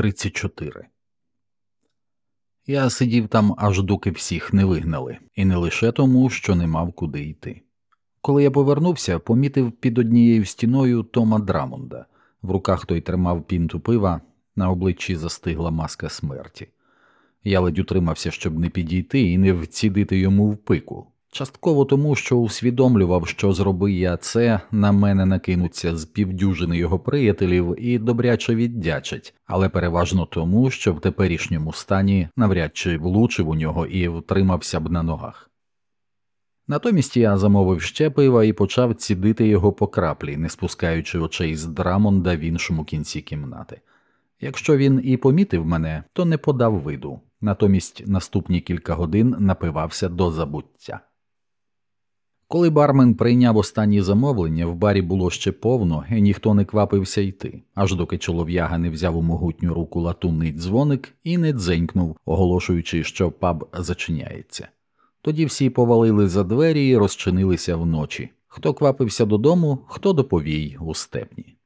34 Я сидів там, аж доки всіх не вигнали, і не лише тому, що не мав куди йти. Коли я повернувся, помітив під однією стіною Тома Драмонда. В руках той тримав пінту пива, на обличчі застигла маска смерті. Я ледь утримався, щоб не підійти і не вцідити йому в пику. Частково тому, що усвідомлював, що зроби я це, на мене накинуться з півдюжини його приятелів і добряче віддячать, але переважно тому, що в теперішньому стані навряд чи влучив у нього і втримався б на ногах. Натомість я замовив ще пива і почав цідити його по краплі, не спускаючи очей з Драмонда в іншому кінці кімнати. Якщо він і помітив мене, то не подав виду, натомість наступні кілька годин напивався до забуття. Коли бармен прийняв останні замовлення, в барі було ще повно, і ніхто не квапився йти, аж доки чолов'яга не взяв у могутню руку латунний дзвоник і не дзенькнув, оголошуючи, що паб зачиняється. Тоді всі повалили за двері і розчинилися вночі. Хто квапився додому, хто до повій у Степні.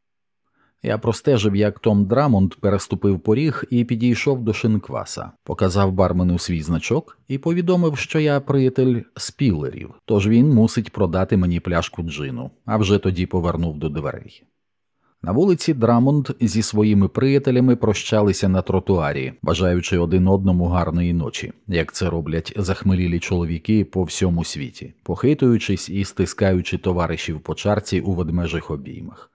Я простежив, як Том Драмонд переступив поріг і підійшов до шинкваса, показав бармену свій значок і повідомив, що я приятель Спілерів, тож він мусить продати мені пляшку джину, а вже тоді повернув до дверей. На вулиці Драмонд зі своїми приятелями прощалися на тротуарі, бажаючи один одному гарної ночі, як це роблять захмелілі чоловіки по всьому світі, похитуючись і стискаючи товаришів по чарці у ведмежих обіймах.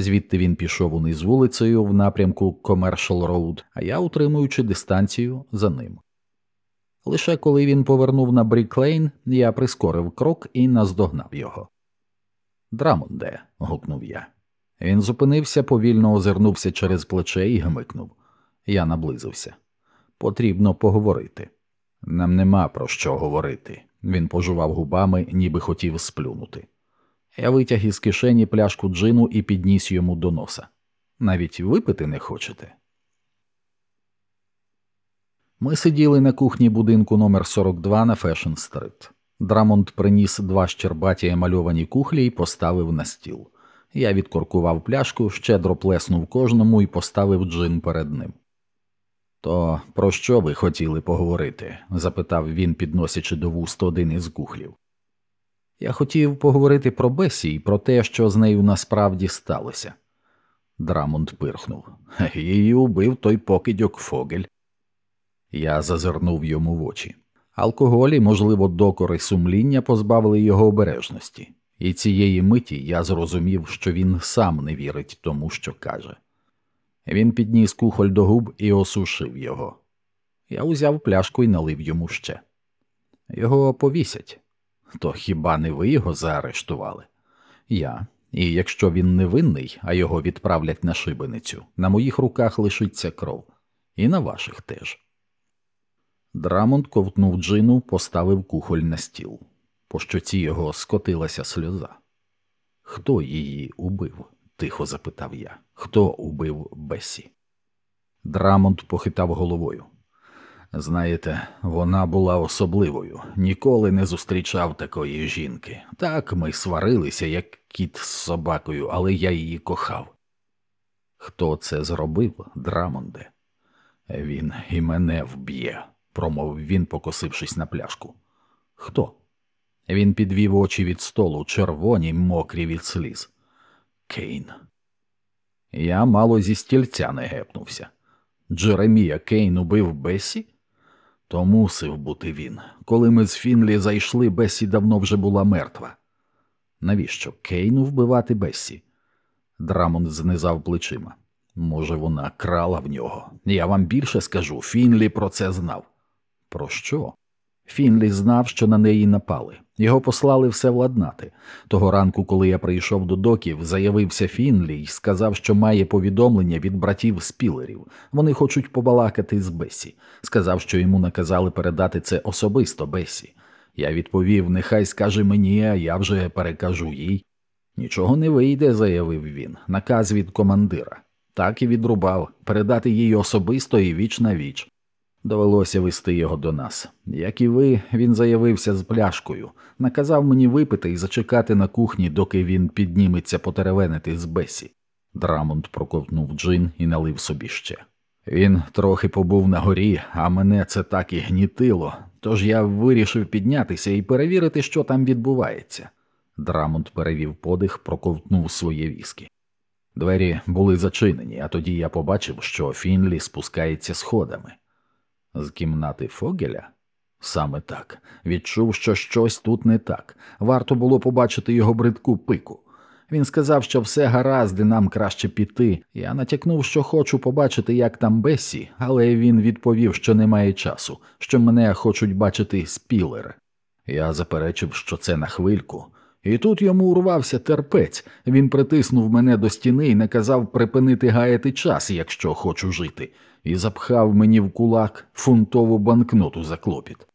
Звідти він пішов униз вулицею в напрямку Commercial Road, а я утримуючи дистанцію за ним. Лише коли він повернув на Бріклейн, я прискорив крок і наздогнав його. Драмонде. гукнув я. Він зупинився, повільно озирнувся через плече і гмикнув. Я наблизився. Потрібно поговорити. Нам нема про що говорити. Він пожував губами, ніби хотів сплюнути. Я витяг із кишені пляшку джину і підніс йому до носа. Навіть випити не хочете. Ми сиділи на кухні будинку номер 42 на Фешн Стрит. Драмонд приніс два щербаті емальовані кухлі і поставив на стіл. Я відкоркував пляшку, щедро плеснув кожному і поставив джин перед ним. То про що ви хотіли поговорити? запитав він, підносячи до вуст один із кухлів. Я хотів поговорити про Бесі і про те, що з нею насправді сталося. Драмонд пирхнув. Її убив той покидьок Фогель. Я зазирнув йому в очі. Алкоголь і, можливо, докори сумління позбавили його обережності, і цієї миті я зрозумів, що він сам не вірить тому, що каже. Він підніс кухоль до губ і осушив його. Я узяв пляшку і налив йому ще. Його повісять. То хіба не ви його заарештували? Я. І якщо він невинний, а його відправлять на шибеницю, на моїх руках лишиться кров, і на ваших теж. Драмонд ковтнув джину, поставив кухоль на стіл. По щоці його скотилася сльоза. Хто її убив? тихо запитав я. Хто убив Бесі? Драмонд похитав головою. Знаєте, вона була особливою, ніколи не зустрічав такої жінки. Так ми сварилися, як кіт з собакою, але я її кохав. Хто це зробив, Драмонде? Він і мене вб'є, промовив він, покосившись на пляшку. Хто? Він підвів очі від столу, червоні, мокрі від сліз. Кейн. Я мало зі стільця не гепнувся. Джеремія Кейн убив Бесі? То мусив бути він. Коли ми з Фінлі зайшли, Бесі давно вже була мертва. Навіщо Кейну вбивати Бесі? Драмон знизав плечима. Може, вона крала в нього. Я вам більше скажу, Фінлі про це знав. Про що? Фінлі знав, що на неї напали. Його послали все владнати. Того ранку, коли я прийшов до доків, заявився Фінлі і сказав, що має повідомлення від братів спілерів. Вони хочуть побалакати з Бесі. Сказав, що йому наказали передати це особисто Бесі. Я відповів: нехай скаже мені, а я вже перекажу їй. Нічого не вийде, заявив він. Наказ від командира. Так і відрубав передати їй особисто і віч на віч. Довелося вести його до нас. Як і ви, він заявився з пляшкою, наказав мені випити і зачекати на кухні, доки він підніметься потеревенити з Бесі. Драмонд проковтнув джин і налив собі ще. Він трохи побув на горі, а мене це так і гнітило, тож я вирішив піднятися і перевірити, що там відбувається. Драмонт перевів подих, проковтнув своє віскі. Двері були зачинені, а тоді я побачив, що Фінлі спускається сходами. З кімнати Фогеля? Саме так. Відчув, що щось тут не так. Варто було побачити його бридку пику. Він сказав, що все гаразд, і нам краще піти. Я натякнув, що хочу побачити, як там Бесі, але він відповів, що немає часу, що мене хочуть бачити спілери. Я заперечив, що це на хвильку. І тут йому урвався терпець. Він притиснув мене до стіни і наказав припинити гаяти час, якщо хочу жити, і запхав мені в кулак фунтову банкноту за клопіт.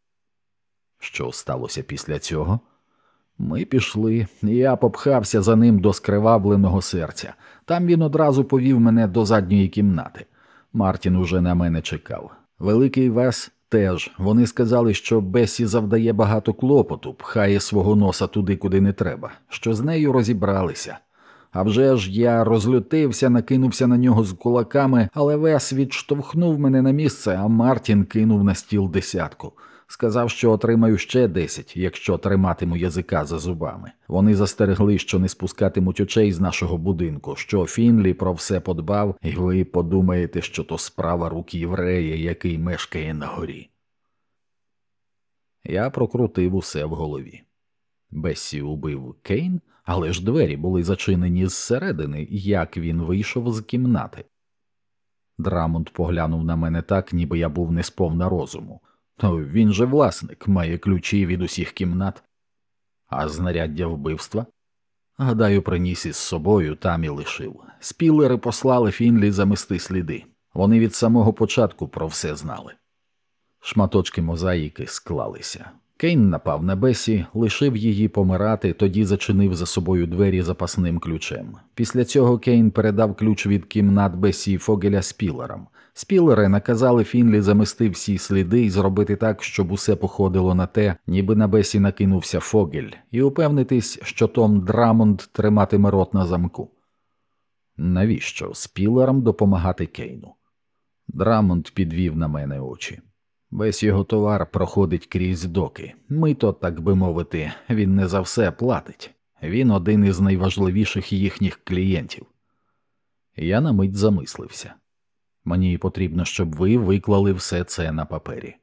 Що сталося після цього? Ми пішли, і я попхався за ним до скривавленого серця. Там він одразу повів мене до задньої кімнати. Мартін уже на мене чекав. Великий Вес теж. Вони сказали, що Бесі завдає багато клопоту, пхає свого носа туди, куди не треба, що з нею розібралися. А вже ж я розлютився, накинувся на нього з кулаками, але Вес відштовхнув мене на місце, а Мартін кинув на стіл десятку. Сказав, що отримаю ще десять, якщо триматиму язика за зубами. Вони застерегли, що не спускатимуть очей з нашого будинку, що Фінлі про все подбав, і ви подумаєте, що то справа рук єврея, який мешкає на горі. Я прокрутив усе в голові. Бесі убив Кейн, але ж двері були зачинені зсередини, як він вийшов з кімнати. Драмонт поглянув на мене так, ніби я був не сповна розуму. То він же власник, має ключі від усіх кімнат, а знаряддя вбивства? Гадаю, приніс із собою там і лишив. Спілери послали Фінлі замести сліди. Вони від самого початку про все знали. Шматочки мозаїки склалися. Кейн напав на Бесі, лишив її помирати, тоді зачинив за собою двері запасним ключем. Після цього Кейн передав ключ від кімнат Бесі Фогеля Спілерам. Спілери наказали Фінлі замести всі сліди і зробити так, щоб усе походило на те, ніби на Бесі накинувся Фогель, і упевнитись, що Том Драмонд триматиме рот на замку. Навіщо спілерам допомагати Кейну? Драмонд підвів на мене очі. Весь його товар проходить крізь доки. Мито, так би мовити, він не за все платить. Він один із найважливіших їхніх клієнтів. Я на мить замислився. Мені потрібно, щоб ви виклали все це на папері.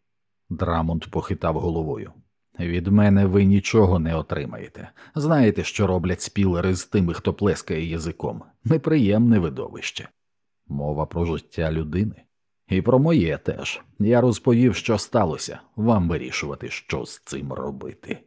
Драмонт похитав головою. Від мене ви нічого не отримаєте. Знаєте, що роблять спілери з тими, хто плескає язиком. Неприємне видовище. Мова про життя людини. І про моє теж. Я розповів, що сталося, вам вирішувати, що з цим робити.